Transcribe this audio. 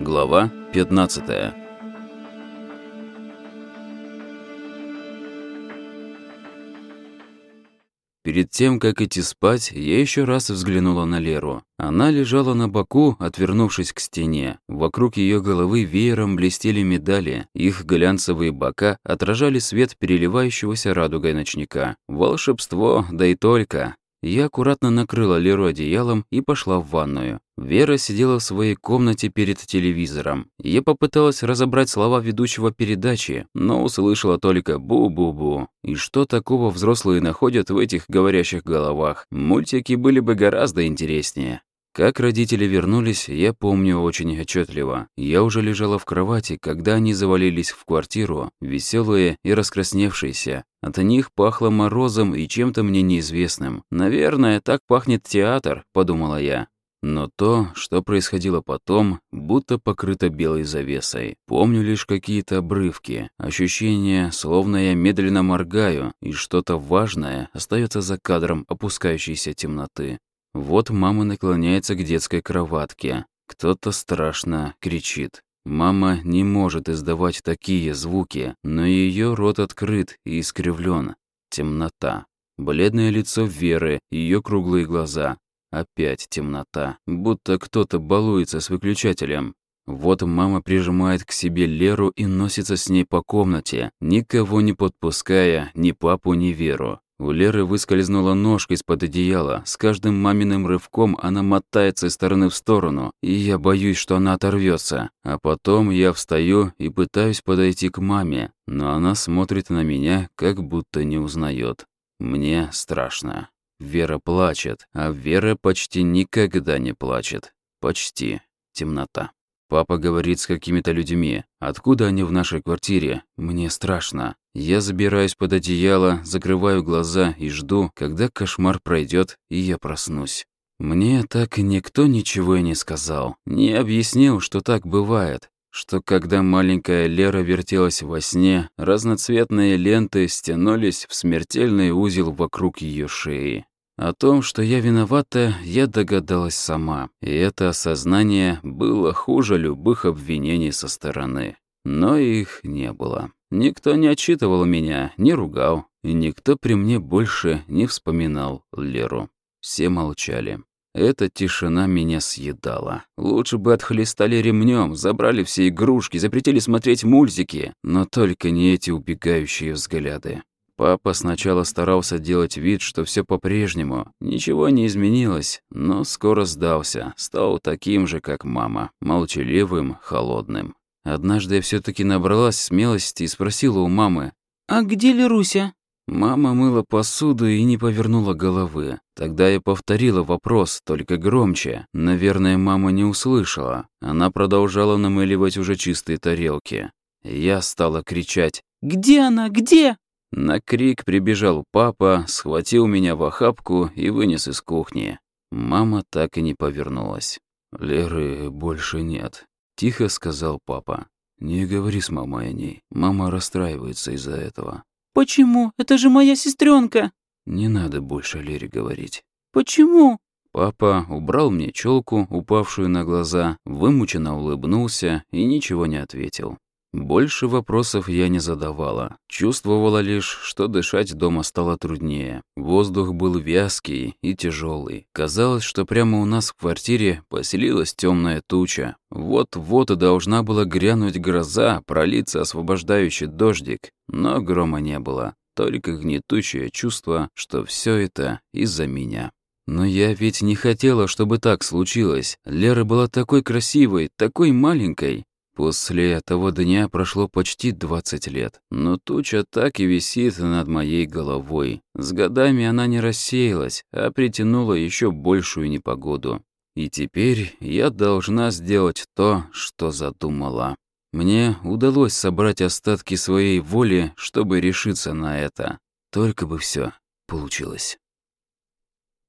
Глава 15 Перед тем, как идти спать, я еще раз взглянула на Леру. Она лежала на боку, отвернувшись к стене. Вокруг ее головы веером блестели медали. Их глянцевые бока отражали свет переливающегося радугой ночника. Волшебство, да и только. Я аккуратно накрыла Леру одеялом и пошла в ванную. Вера сидела в своей комнате перед телевизором. Я попыталась разобрать слова ведущего передачи, но услышала только «бу-бу-бу». И что такого взрослые находят в этих говорящих головах? Мультики были бы гораздо интереснее. Как родители вернулись, я помню очень отчетливо. Я уже лежала в кровати, когда они завалились в квартиру, веселые и раскрасневшиеся. От них пахло морозом и чем-то мне неизвестным. «Наверное, так пахнет театр», — подумала я. Но то, что происходило потом, будто покрыто белой завесой. Помню лишь какие-то обрывки, ощущение, словно я медленно моргаю, и что-то важное остается за кадром опускающейся темноты. Вот мама наклоняется к детской кроватке. Кто-то страшно кричит. Мама не может издавать такие звуки, но ее рот открыт и искривлен. Темнота. Бледное лицо Веры, ее круглые глаза. Опять темнота, будто кто-то балуется с выключателем. Вот мама прижимает к себе Леру и носится с ней по комнате, никого не подпуская, ни папу, ни Веру. У Леры выскользнула ножка из-под одеяла. С каждым маминым рывком она мотается из стороны в сторону, и я боюсь, что она оторвется. А потом я встаю и пытаюсь подойти к маме, но она смотрит на меня, как будто не узнает. Мне страшно. Вера плачет, а Вера почти никогда не плачет. Почти. Темнота. Папа говорит с какими-то людьми. Откуда они в нашей квартире? Мне страшно. Я забираюсь под одеяло, закрываю глаза и жду, когда кошмар пройдет и я проснусь. Мне так никто ничего и не сказал. Не объяснил, что так бывает. Что когда маленькая Лера вертелась во сне, разноцветные ленты стянулись в смертельный узел вокруг ее шеи. О том, что я виновата, я догадалась сама, и это осознание было хуже любых обвинений со стороны. Но их не было. Никто не отчитывал меня, не ругал, и никто при мне больше не вспоминал Леру. Все молчали. Эта тишина меня съедала. Лучше бы отхлестали ремнем, забрали все игрушки, запретили смотреть мультики, но только не эти убегающие взгляды. Папа сначала старался делать вид, что все по-прежнему, ничего не изменилось, но скоро сдался, стал таким же, как мама, молчаливым, холодным. Однажды я все таки набралась смелости и спросила у мамы, «А где Леруся?» Мама мыла посуду и не повернула головы. Тогда я повторила вопрос, только громче. Наверное, мама не услышала. Она продолжала намыливать уже чистые тарелки. Я стала кричать «Где она? Где?» На крик прибежал папа, схватил меня в охапку и вынес из кухни. Мама так и не повернулась. «Леры больше нет», — тихо сказал папа. «Не говори с мамой о ней. Мама расстраивается из-за этого». «Почему? Это же моя сестренка. «Не надо больше Лере говорить». «Почему?» Папа убрал мне челку, упавшую на глаза, вымученно улыбнулся и ничего не ответил. Больше вопросов я не задавала. Чувствовала лишь, что дышать дома стало труднее. Воздух был вязкий и тяжелый. Казалось, что прямо у нас в квартире поселилась темная туча. Вот-вот и должна была грянуть гроза, пролиться освобождающий дождик. Но грома не было. Только гнетущее чувство, что все это из-за меня. Но я ведь не хотела, чтобы так случилось. Лера была такой красивой, такой маленькой. После того дня прошло почти 20 лет, но туча так и висит над моей головой. С годами она не рассеялась, а притянула еще большую непогоду. И теперь я должна сделать то, что задумала. Мне удалось собрать остатки своей воли, чтобы решиться на это. Только бы все получилось.